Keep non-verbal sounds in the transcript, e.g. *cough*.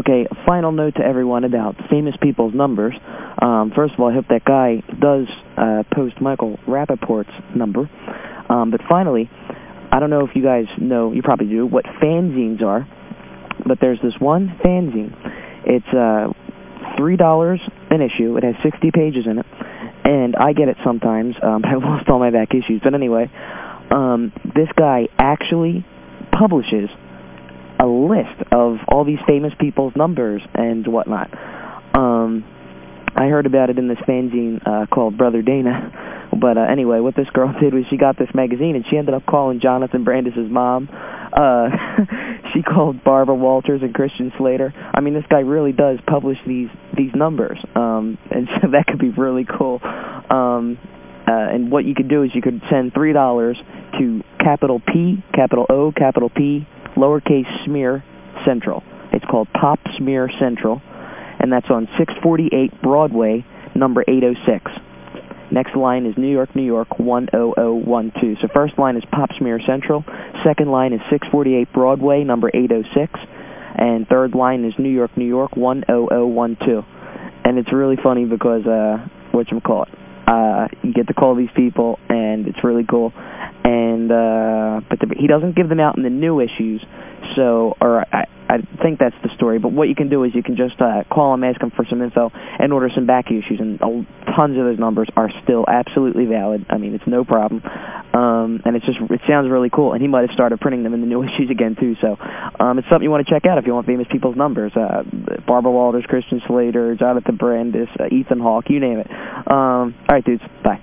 Okay, final note to everyone about famous people's numbers. Um, first of all, I hope that guy does uh, post Michael Rapaport's number. Um, but finally, I don't know if you guys know, you probably do, what fanzines are. But there's this one fanzine. It's uh, $3 an issue. It has 60 pages in it. And I get it sometimes. Um, *laughs* I lost all my back issues. But anyway, um, this guy actually publishes list of all these famous people's numbers and whatnot. Um, I heard about it in this fanzine uh, called Brother Dana. *laughs* But uh, anyway, what this girl *laughs* did was she got this magazine, and she ended up calling Jonathan Brandis's mom. Uh, *laughs* she called Barbara Walters and Christian Slater. I mean, this guy really does publish these these numbers, um, and so that could be really cool. Um, uh, and what you could do is you could send $3 to capital P, capital O, capital P, lowercase smear central. It's called Pop Smear Central, and that's on 648 Broadway, number 806. Next line is New York, New York 10012. So first line is Pop Smear Central. Second line is 648 Broadway, number 806. And third line is New York, New York 10012. And it's really funny because, uh, whatchamacallit, uh, you get to call these people, and it's really cool. And, uh, but the, he doesn't give them out in the new issues, so, or I, think that's the story. But what you can do is you can just uh, call them, ask them for some info, and order some back issues. And tons of those numbers are still absolutely valid. I mean, it's no problem. Um, and it's just, it sounds really cool. And he might have started printing them in the new *laughs* issues again, too. So um, it's something you want to check out if you want famous people's numbers. Uh, Barbara Walters, Christian Slater, Jonathan Brandis, uh, Ethan Hawke, you name it. Um, all right, dudes. Bye.